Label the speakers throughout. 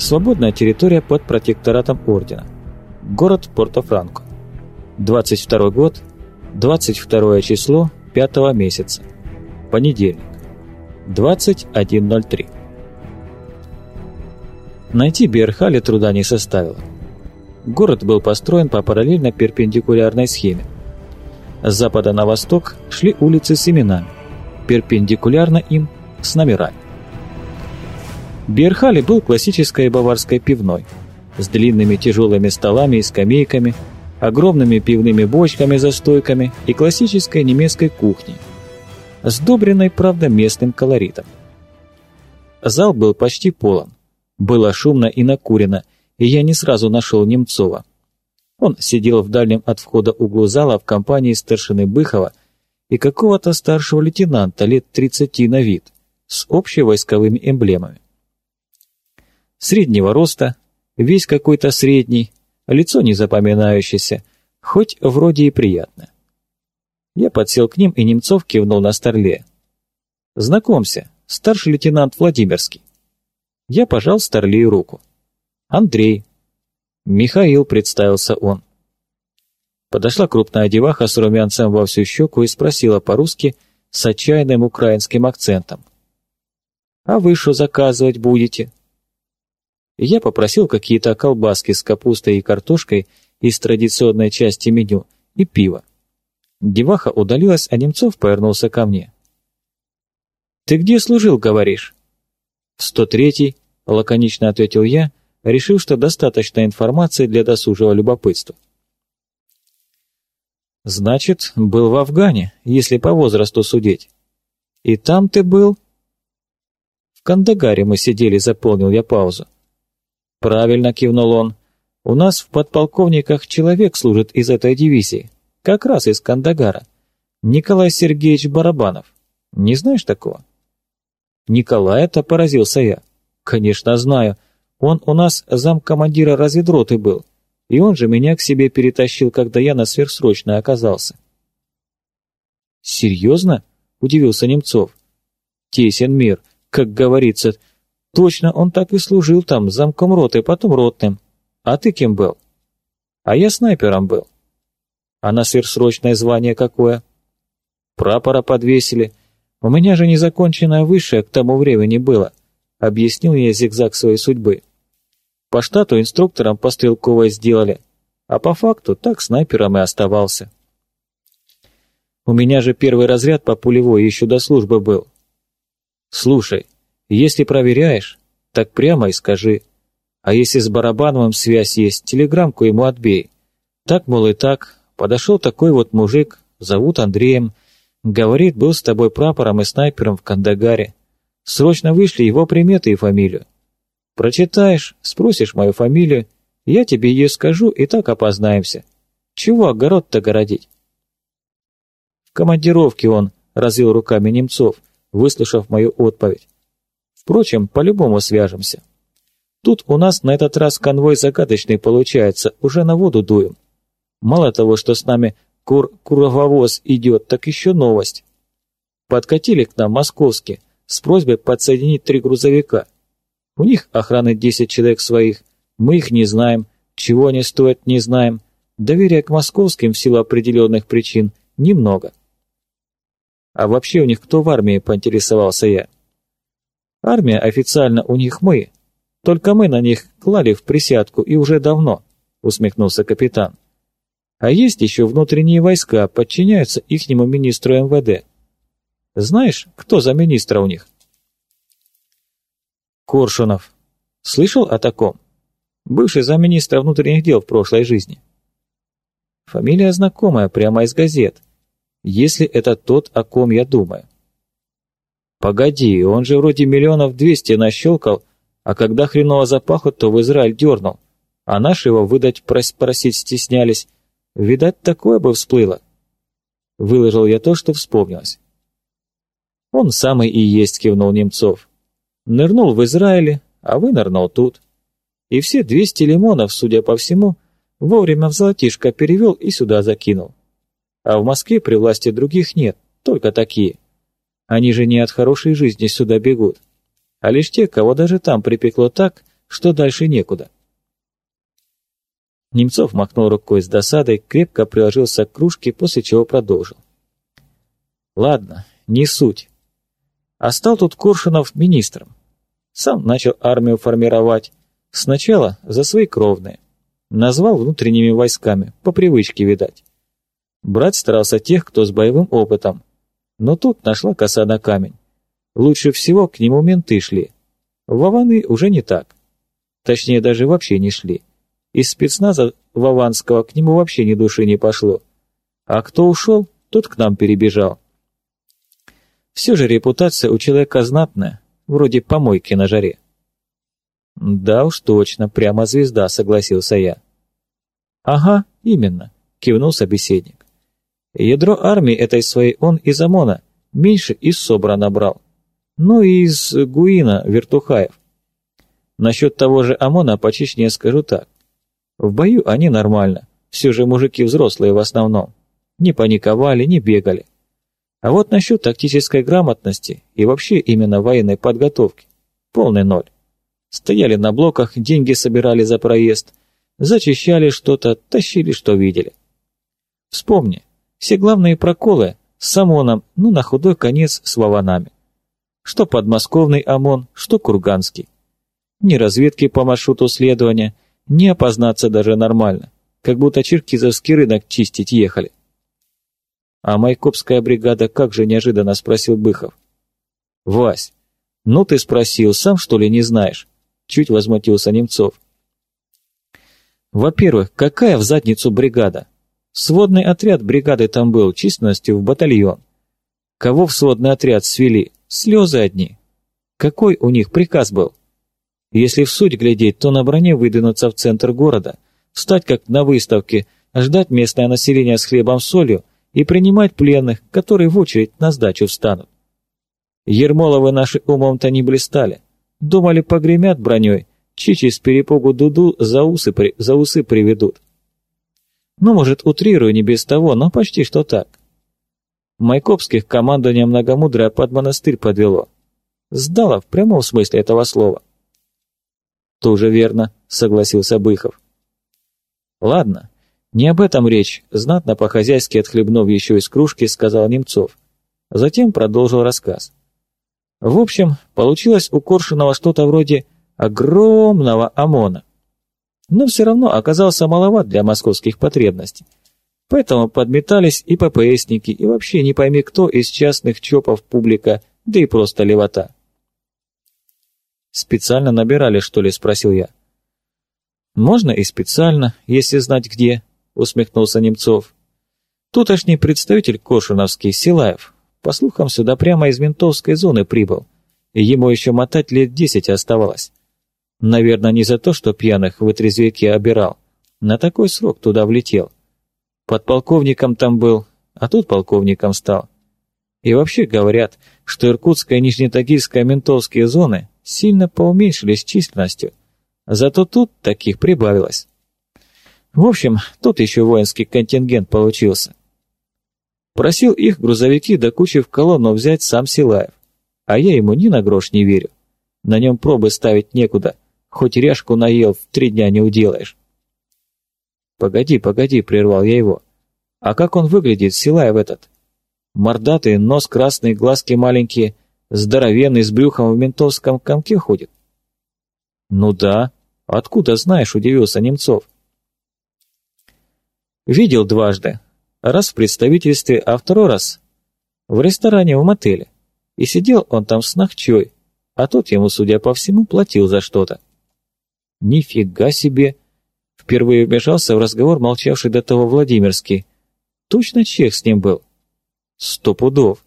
Speaker 1: Свободная территория под протекторатом ордена. Город Порто-Франко. 22 год, 22 число 5 месяца. Понедельник. 21.03. Найти Берхали труда не составило. Город был построен по параллельно перпендикулярной схеме. С запада на восток шли улицы с именами, перпендикулярно им с номерами. Берхали был классической баварской пивной, с длинными тяжелыми столами и скамейками, огромными пивными бочками за стойками и классической немецкой кухней, сдобренной, правда, местным колоритом. Зал был почти полон. Было шумно и накурено, и я не сразу нашел Немцова. Он сидел в дальнем от входа углу зала в компании старшины Быхова и какого-то старшего лейтенанта лет 30 на вид, с общевойсковыми эмблемами среднего роста, весь какой-то средний, лицо незапоминающееся, хоть вроде и приятно. Я подсел к ним, и Немцов кивнул на Старле. «Знакомься, старший лейтенант Владимирский». Я пожал Старлею руку. «Андрей». «Михаил», — представился он. Подошла крупная деваха с румянцем во всю щеку и спросила по-русски с отчаянным украинским акцентом. «А вы что заказывать будете?» Я попросил какие-то колбаски с капустой и картошкой из традиционной части меню и пиво. Деваха удалилась, а Немцов повернулся ко мне. «Ты где служил, говоришь?» «В 103-й», — лаконично ответил я, решив, что достаточно информации для досужего любопытства. «Значит, был в Афгане, если по возрасту судить. И там ты был?» «В Кандагаре мы сидели», — заполнил я паузу. «Правильно», — кивнул он. «У нас в подполковниках человек служит из этой дивизии, как раз из Кандагара. Николай Сергеевич Барабанов. Не знаешь такого?» «Николай-то поразился я. Конечно, знаю. Он у нас замкомандира разведроты был, и он же меня к себе перетащил, когда я на сверхсрочной оказался». «Серьезно?» — удивился Немцов. «Тесен мир, как говорится, Точно, он так и служил там, замком роты, потом ротным. А ты кем был? А я снайпером был. А на сверхсрочное звание какое? Прапора подвесили. У меня же незаконченное высшее к тому времени было. Объяснил я зигзаг своей судьбы. По штату инструктором по стрелковой сделали, а по факту так снайпером и оставался. У меня же первый разряд по пулевой еще до службы был. Слушай, если проверяешь, так прямо и скажи. А если с Барабановым связь есть, телеграммку ему отбей. Так, мол, и так. Подошел такой вот мужик, зовут Андреем. Говорит, был с тобой прапором и снайпером в Кандагаре. Срочно вышли его приметы и фамилию. Прочитаешь, спросишь мою фамилию, я тебе ее скажу, и так опознаемся. Чего огород-то городить? В командировке он, развел руками Немцов, выслушав мою отповедь. Впрочем, по-любому свяжемся. Тут у нас на этот раз конвой загадочный получается, уже на воду дуем. Мало того, что с нами кур курововоз идет, так еще новость. Подкатили к нам московские с просьбой подсоединить три грузовика. У них охраны 10 человек своих, мы их не знаем, чего они стоят, не знаем. Доверия к московским в силу определенных причин немного. А вообще у них кто в армии, поинтересовался я. Армия официально у них мы, только мы на них клали в присядку и уже давно, усмехнулся капитан. А есть еще внутренние войска, подчиняются ихнему министру МВД. Знаешь, кто за министра у них? Коршунов. Слышал о таком? Бывший замминистра внутренних дел в прошлой жизни. Фамилия знакомая, прямо из газет. Если это тот, о ком я думаю. Погоди, он же вроде миллионов двести нащелкал, а когда хреново запахло, то в Израиль дернул. А наши его выдать прос просить стеснялись. Видать, такое бы всплыло. Выложил я то, что вспомнилось. Он самый и есть, кивнул Немцов. Нырнул в Израиле, а вы нырнул тут. И все двести лимонов, судя по всему, вовремя в золотишко перевел и сюда закинул. А в Москве при власти других нет, только такие. Они же не от хорошей жизни сюда бегут, а лишь те, кого даже там припекло так, что дальше некуда. Немцов махнул рукой с досадой, крепко приложился к кружке, после чего продолжил. «Ладно, не суть. А стал тут Коршунов министром. Сам начал армию формировать. Сначала за свои кровные. Назвал внутренними войсками, по привычке, видать. Брать старался тех, кто с боевым опытом. Но тут нашла коса на камень. Лучше всего к нему менты шли. Вованы уже не так. Точнее, даже вообще не шли. Из спецназа Вованского к нему вообще ни души не пошло. А кто ушел, тот к нам перебежал. Все же репутация у человека знатная, вроде помойки на жаре. Да уж точно, прямо звезда, согласился я. Ага, именно, кивнул собеседник. Ядро армии этой своей он из ОМОНа меньше из СОБРа набрал. Ну и из Гуина, Вертухаев. Насчет того же ОМОНа по скажу так. В бою они нормально, все же мужики взрослые в основном. Не паниковали, не бегали. А вот насчет тактической грамотности и вообще именно военной подготовки – полный ноль. Стояли на блоках, деньги собирали за проезд, зачищали что-то, тащили, что видели. Вспомни, все главные проколы с ОМОНом, ну на худой конец с Вованами. Что подмосковный ОМОН, что курганский. Ни разведки по маршруту следования – не опознаться даже нормально, как будто черкизовский рынок чистить ехали. «А Майкопская бригада как же неожиданно?» – спросил Быхов. «Вась, ну ты спросил, сам что ли не знаешь?» – чуть возмутился Немцов. «Во-первых, какая в задницу бригада? Сводный отряд бригады там был, численностью в батальон. Кого в сводный отряд свели? Слезы одни. Какой у них приказ был? Если в суть глядеть, то на броне выдвинуться в центр города, встать как на выставке, ждать местное население с хлебом-солью и принимать пленных, которые в очередь на сдачу встанут. Ермоловы наши умом-то не блистали. Думали, погремят броней, чичи с перепугу дуду за усы, при, за усы приведут. Ну, может, утрирую не без того, но почти что так. Майкопских командование многомудрое под монастырь подвело. Сдало в прямом смысле этого слова. «Тоже верно», — согласился Быхов. «Ладно, не об этом речь», — знатно по-хозяйски отхлебнув еще из кружки, сказал Немцов. Затем продолжил рассказ. В общем, получилось у Коршунова что-то вроде огромного ОМОНа. Но все равно оказался маловат для московских потребностей. Поэтому подметались и ППСники, и вообще не пойми кто из частных чопов публика, да и просто левота. «Специально набирали, что ли?» – спросил я. «Можно и специально, если знать где», – усмехнулся Немцов. «Тутошний представитель Кошиновский, Силаев, по слухам, сюда прямо из ментовской зоны прибыл, ему еще мотать лет десять оставалось. Наверное, не за то, что пьяных в отрезвяке обирал. На такой срок туда влетел. Подполковником там был, а тут полковником стал. И вообще говорят, что Иркутская и Нижнетагильская ментовские зоны сильно поуменьшились численностью, зато тут таких прибавилось. В общем, тут еще воинский контингент получился. Просил их грузовики до кучи в колонну взять сам Силаев, а я ему ни на грош не верю. На нем пробы ставить некуда, хоть ряжку наел, в три дня не уделаешь. «Погоди, погоди», — прервал я его. «А как он выглядит, Силаев этот? Мордатый, нос красный, глазки маленькие, Здоровенный, с брюхом в ментовском комке ходит? Ну да. Откуда знаешь, удивился Немцов. Видел дважды. Раз в представительстве, а второй раз в ресторане в мотеле. И сидел он там с нахчой, а тот ему, судя по всему, платил за что-то. Нифига себе! Впервые вмешался в разговор молчавший до того Владимирский. Точно чех с ним был. Сто пудов.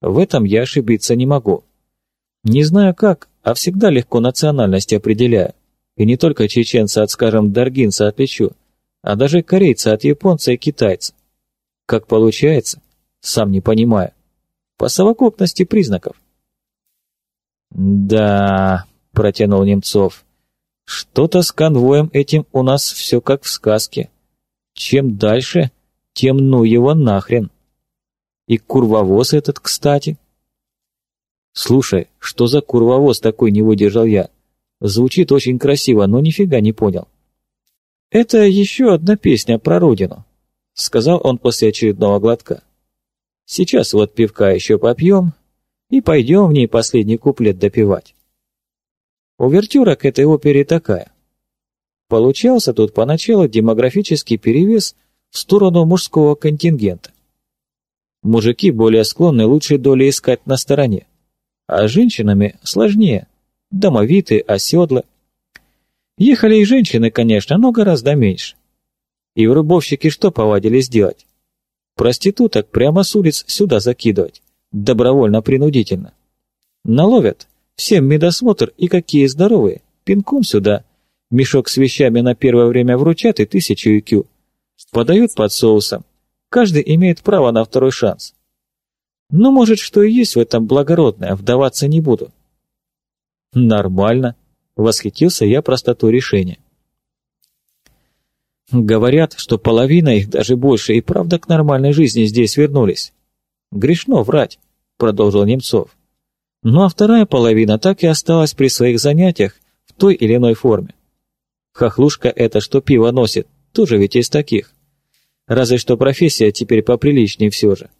Speaker 1: В этом я ошибиться не могу. Не знаю как, а всегда легко национальность определяю. И не только чеченца от, скажем, даргинца отличу, а даже корейца от японца и китайца. Как получается, сам не понимаю. По совокупности признаков. «Да», — протянул Немцов, — «что-то с конвоем этим у нас все как в сказке. Чем дальше, тем ну его нахрен». И курвовоз этот, кстати. Слушай, что за курвовоз такой, не выдержал я? Звучит очень красиво, но нифига не понял. «Это еще одна песня про родину», — сказал он после очередного глотка. «Сейчас вот пивка еще попьем и пойдем в ней последний куплет допивать». Увертюра к этой опере такая. Получался тут поначалу демографический перевес в сторону мужского контингента. Мужики более склонны лучшей доли искать на стороне, а женщинами сложнее, домовитые, оседлы. Ехали и женщины, конечно, но гораздо меньше. И врубовщики что повадились делать? Проституток прямо с улиц сюда закидывать, добровольно-принудительно. Наловят, всем медосмотр и какие здоровые, пинком сюда, мешок с вещами на первое время вручат и тысячу IQ. Подают под соусом, каждый имеет право на второй шанс. Но может, что и есть в этом благородное, вдаваться не буду. Нормально, восхитился я простотой решения. Говорят, что половина их, даже больше, и правда к нормальной жизни здесь вернулись. Грешно врать, продолжил Немцов. Ну а вторая половина так и осталась при своих занятиях в той или иной форме. Хохлушка это, что пиво носит, тоже ведь из таких. Разве что профессия теперь поприличнее все же.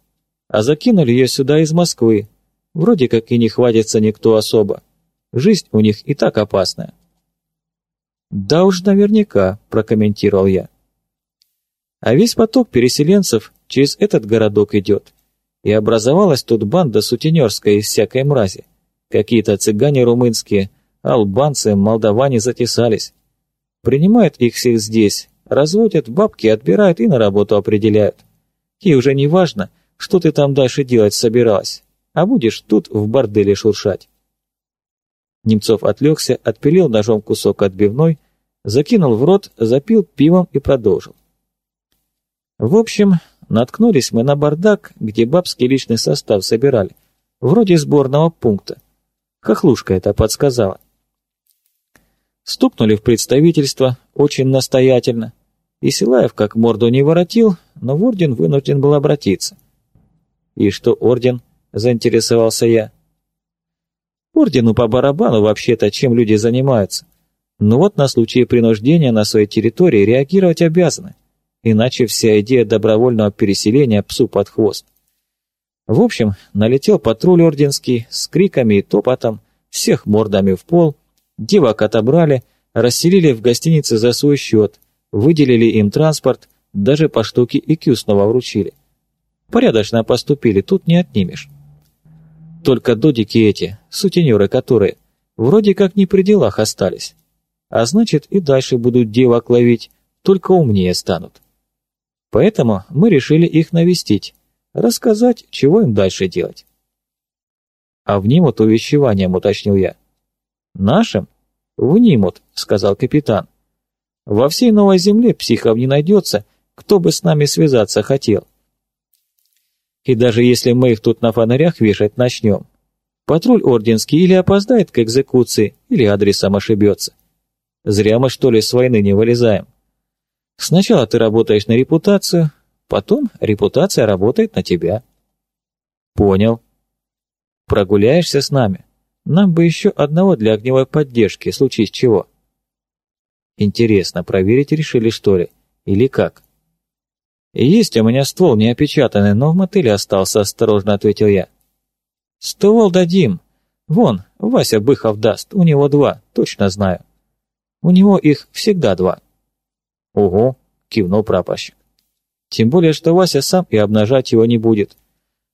Speaker 1: А закинули ее сюда из Москвы. Вроде как и не хватится никто особо. Жизнь у них и так опасная. «Да уж наверняка», – прокомментировал я. А весь поток переселенцев через этот городок идет. И образовалась тут банда сутенерская из всякой мрази. Какие-то цыгане румынские, албанцы, молдаване затесались. Принимают их всех здесь, разводят, бабки отбирают и на работу определяют. И уже не важно, что ты там дальше делать собиралась, а будешь тут в борделе шуршать. Немцов отвлекся, отпилил ножом кусок отбивной, закинул в рот, запил пивом и продолжил. В общем, наткнулись мы на бардак, где бабский личный состав собирали, вроде сборного пункта. Хохлушка это подсказала. Стукнули в представительство, очень настоятельно, и Силаев как морду не воротил, но в орден вынужден был обратиться. «И что орден?» – заинтересовался я. Ордену по барабану вообще-то, чем люди занимаются. Но вот на случай принуждения на своей территории реагировать обязаны, иначе вся идея добровольного переселения псу под хвост. В общем, налетел патруль орденский с криками и топотом, всех мордами в пол, девок отобрали, расселили в гостинице за свой счет, выделили им транспорт, даже по штуке ИКЮ снова вручили. Порядочно поступили, тут не отнимешь. Только додики эти, сутенеры которые, вроде как не при делах остались. А значит, и дальше будут девок ловить, только умнее станут. Поэтому мы решили их навестить, рассказать, чего им дальше делать. А внимут увещеванием, уточнил я. Нашим? Внимут, сказал капитан. Во всей новой земле психов не найдется, кто бы с нами связаться хотел. И даже если мы их тут на фонарях вешать начнем, патруль орденский или опоздает к экзекуции, или адресом ошибется. Зря мы, что ли, с войны не вылезаем. Сначала ты работаешь на репутацию, потом репутация работает на тебя. Понял. Прогуляешься с нами? Нам бы еще одного для огневой поддержки, случись чего. Интересно, проверить решили, что ли? Или как? «Есть у меня ствол не опечатанный, но в мотыле остался», — осторожно ответил я. «Ствол дадим. Вон, Вася Быхов даст, у него два, точно знаю. У него их всегда два». «Ого», — кивнул прапорщик. «Тем более, что Вася сам и обнажать его не будет.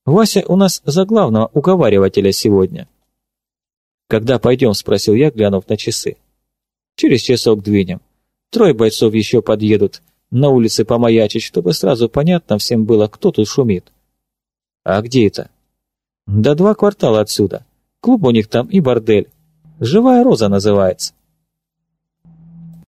Speaker 1: Вася у нас за главного уговаривателя сегодня». «Когда пойдем?» — спросил я, глянув на часы. «Через часок двинем. Трое бойцов еще подъедут на улице помаячить, чтобы сразу понятно всем было, кто тут шумит. А где это? Да два квартала отсюда. Клуб у них там и бордель. Живая роза называется.